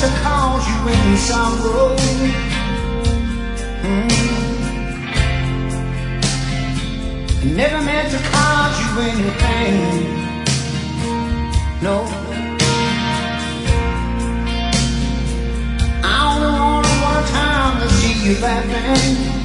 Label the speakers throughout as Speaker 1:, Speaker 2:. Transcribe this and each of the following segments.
Speaker 1: to cause you any sorrow. Mm. Never meant to cause you any pain. No. I only wanted one time to see you laughing.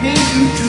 Speaker 1: You. to